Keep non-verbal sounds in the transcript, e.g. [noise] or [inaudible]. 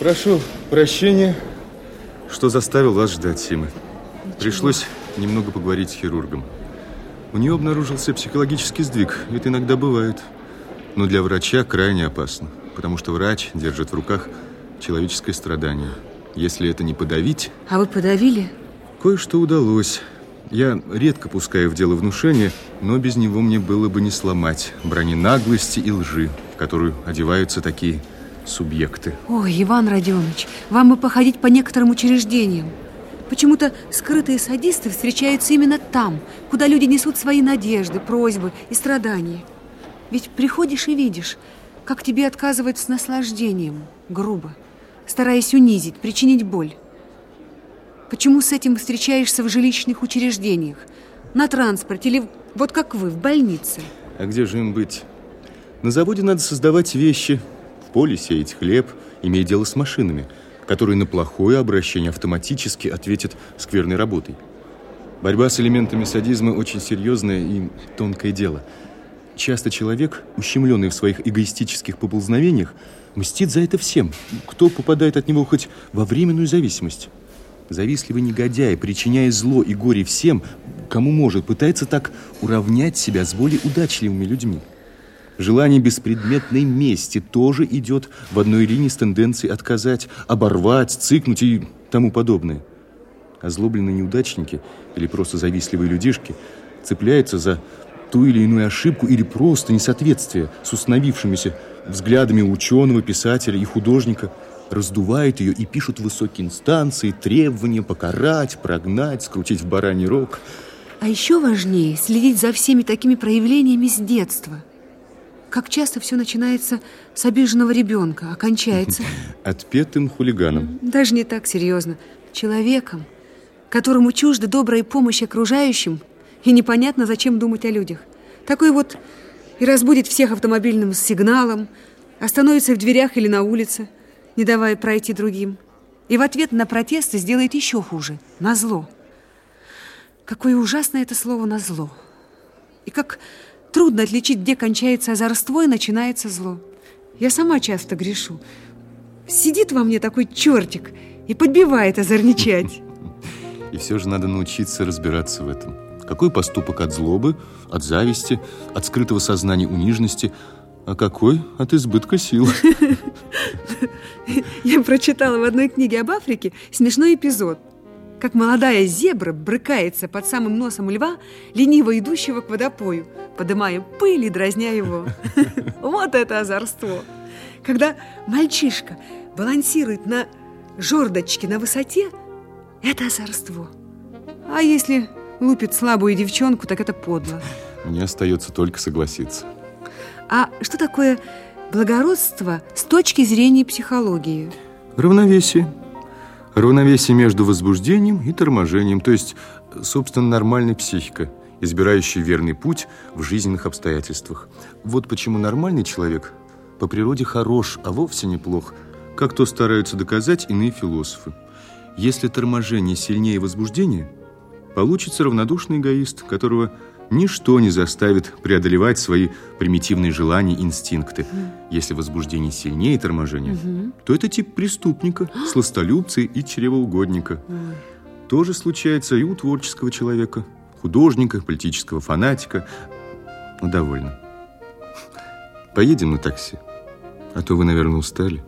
Прошу прощения, что заставил вас ждать, Сима. Пришлось немного поговорить с хирургом. У нее обнаружился психологический сдвиг. Это иногда бывает. Но для врача крайне опасно, потому что врач держит в руках человеческое страдание. Если это не подавить... А вы подавили? Кое-что удалось. Я редко пускаю в дело внушение, но без него мне было бы не сломать брони наглости и лжи, в которую одеваются такие субъекты. Ой, Иван Родионович, вам бы походить по некоторым учреждениям. Почему-то скрытые садисты встречаются именно там, куда люди несут свои надежды, просьбы и страдания. Ведь приходишь и видишь, как тебе отказывают с наслаждением, грубо, стараясь унизить, причинить боль. Почему с этим встречаешься в жилищных учреждениях, на транспорте или вот как вы, в больнице? А где же им быть? На заводе надо создавать вещи, поле сеять хлеб, имея дело с машинами, которые на плохое обращение автоматически ответят скверной работой. Борьба с элементами садизма очень серьезное и тонкое дело. Часто человек, ущемленный в своих эгоистических поползновениях, мстит за это всем, кто попадает от него хоть во временную зависимость. Завистливый негодяй, причиняя зло и горе всем, кому может, пытается так уравнять себя с более удачливыми людьми. Желание беспредметной мести тоже идет в одной линии с тенденцией отказать, оборвать, цикнуть и тому подобное. Озлобленные неудачники или просто завистливые людишки цепляются за ту или иную ошибку или просто несоответствие с установившимися взглядами ученого, писателя и художника – раздувают ее и пишут высокие инстанции, требования покарать, прогнать, скрутить в бараний рог. А еще важнее следить за всеми такими проявлениями с детства. Как часто все начинается с обиженного ребенка, а кончается... [laughs] Отпетым хулиганом. Даже не так серьезно. Человеком, которому чужда добрая помощь окружающим, и непонятно, зачем думать о людях. Такой вот и разбудит всех автомобильным сигналом, остановится в дверях или на улице – не давая пройти другим. И в ответ на протесты сделает еще хуже, на зло. Какое ужасное это слово «на зло». И как трудно отличить, где кончается озорство и начинается зло. Я сама часто грешу. Сидит во мне такой чертик и подбивает озорничать. И все же надо научиться разбираться в этом. Какой поступок от злобы, от зависти, от скрытого сознания униженности – а какой? От избытка сил. [laughs] Я прочитала в одной книге об Африке смешной эпизод. Как молодая зебра брыкается под самым носом льва, лениво идущего к водопою, подымая пыль и дразня его. [laughs] Вот это озорство! Когда мальчишка балансирует на жердочке на высоте, это озорство. А если лупит слабую девчонку, так это подло. Мне остается только согласиться. А что такое благородство с точки зрения психологии? Равновесие. Равновесие между возбуждением и торможением, то есть, собственно, нормальная психика, избирающая верный путь в жизненных обстоятельствах. Вот почему нормальный человек по природе хорош, а вовсе неплох, как то стараются доказать иные философы. Если торможение сильнее возбуждения, получится равнодушный эгоист, которого Ничто не заставит преодолевать свои примитивные желания и инстинкты. Если возбуждение сильнее торможения, угу. то это тип преступника, [gasps] сластолюбца и чревоугодника. То же случается и у творческого человека, художника, политического фанатика. Ну, довольно. Поедем на такси, а то вы, наверное, устали.